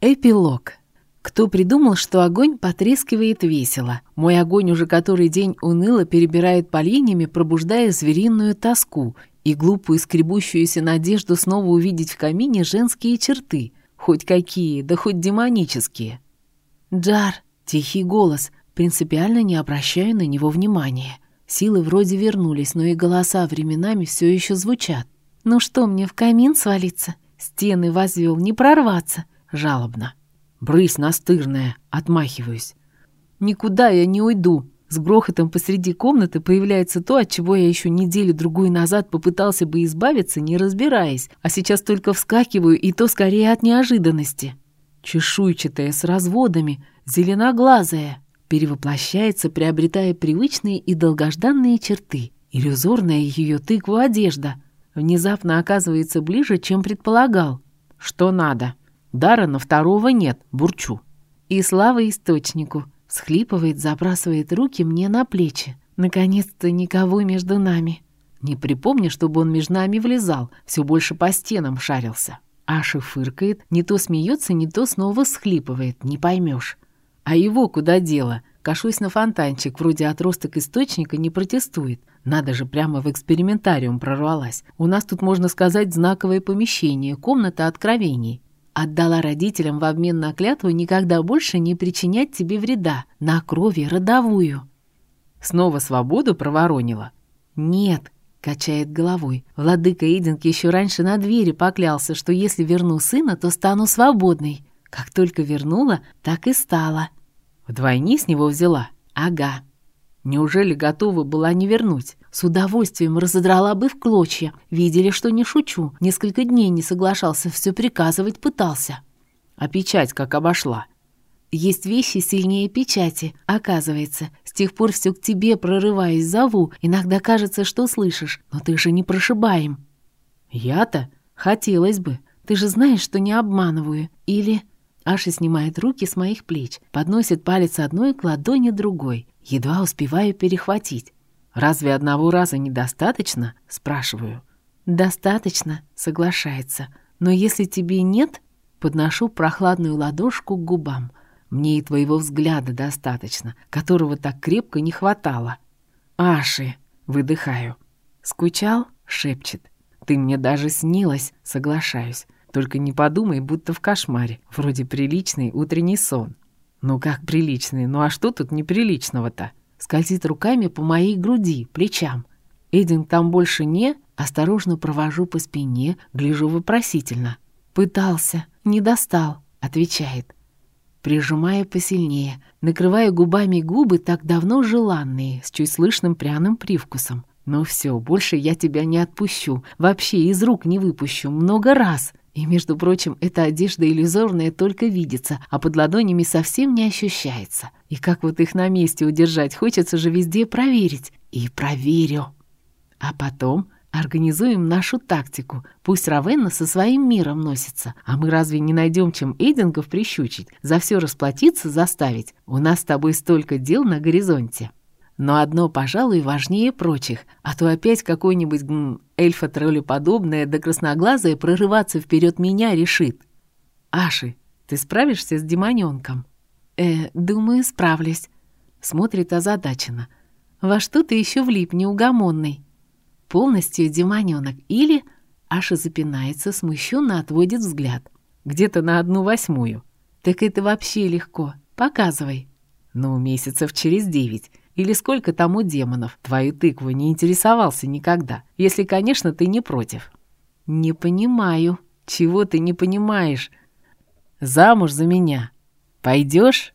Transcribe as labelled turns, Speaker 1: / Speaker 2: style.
Speaker 1: Эпилог. Кто придумал, что огонь потрескивает весело? Мой огонь уже который день уныло перебирает поленьями, пробуждая звериную тоску и глупую скребущуюся надежду снова увидеть в камине женские черты. Хоть какие, да хоть демонические. «Джар!» — тихий голос, принципиально не обращая на него внимания. Силы вроде вернулись, но и голоса временами все еще звучат. «Ну что, мне в камин свалиться? Стены возвел, не прорваться!» Жалобно. «Брысь, настырная!» — отмахиваюсь. «Никуда я не уйду!» С грохотом посреди комнаты появляется то, от чего я еще неделю-другую назад попытался бы избавиться, не разбираясь, а сейчас только вскакиваю, и то скорее от неожиданности. Чешуйчатая, с разводами, зеленоглазая, перевоплощается, приобретая привычные и долгожданные черты. Иллюзорная ее тыква одежда внезапно оказывается ближе, чем предполагал. Что надо? Дара на второго нет, бурчу. И слава источнику. Схлипывает, забрасывает руки мне на плечи. Наконец-то никого между нами. Не припомню, чтобы он между нами влезал, все больше по стенам шарился. Аша фыркает, не то смеется, не то снова схлипывает, не поймешь. А его куда дело? Кашусь на фонтанчик, вроде отросток источника не протестует. Надо же, прямо в экспериментариум прорвалась. У нас тут, можно сказать, знаковое помещение, комната откровений. Отдала родителям в обмен на клятву никогда больше не причинять тебе вреда, на крови родовую. Снова свободу проворонила? Нет, качает головой. Владыка Эдинг еще раньше на двери поклялся, что если верну сына, то стану свободной. Как только вернула, так и стала. Вдвойне с него взяла? Ага. Неужели готова была не вернуть? С удовольствием разодрала бы в клочья. Видели, что не шучу. Несколько дней не соглашался, все приказывать пытался. А печать как обошла. Есть вещи сильнее печати, оказывается. С тех пор все к тебе прорываясь зову. Иногда кажется, что слышишь, но ты же не прошибаем. Я-то? Хотелось бы. Ты же знаешь, что не обманываю. Или... Аша снимает руки с моих плеч, подносит палец одной к ладони другой. Едва успеваю перехватить. «Разве одного раза недостаточно?» – спрашиваю. «Достаточно», – соглашается. «Но если тебе нет...» Подношу прохладную ладошку к губам. Мне и твоего взгляда достаточно, которого так крепко не хватало. «Аши!» — выдыхаю. «Скучал?» — шепчет. «Ты мне даже снилась», — соглашаюсь. «Только не подумай, будто в кошмаре. Вроде приличный утренний сон». «Ну как приличный? Ну а что тут неприличного-то?» скользит руками по моей груди, плечам. Эдин там больше не, осторожно провожу по спине, гляжу вопросительно. «Пытался, не достал», — отвечает. Прижимая посильнее, накрывая губами губы так давно желанные, с чуть слышным пряным привкусом. «Ну все, больше я тебя не отпущу, вообще из рук не выпущу, много раз!» И, между прочим, эта одежда иллюзорная только видится, а под ладонями совсем не ощущается. И как вот их на месте удержать, хочется же везде проверить. И проверю. А потом организуем нашу тактику. Пусть Равенна со своим миром носится. А мы разве не найдем, чем Эйдингов прищучить? За все расплатиться заставить? У нас с тобой столько дел на горизонте. Но одно, пожалуй, важнее прочих, а то опять какой-нибудь эльфа-троллеподобное да красноглазое прорываться вперед меня решит. «Аши, ты справишься с демонёнком?» «Э, думаю, справлюсь», — смотрит озадаченно. «Во что ты еще влип, неугомонный?» «Полностью демонёнок или...» Аша запинается, смущенно отводит взгляд. «Где-то на одну восьмую». «Так это вообще легко. Показывай». «Ну, месяцев через девять. Или сколько тому демонов? Твою тыкву не интересовался никогда. Если, конечно, ты не против». «Не понимаю. Чего ты не понимаешь?» «Замуж за меня. Пойдешь?»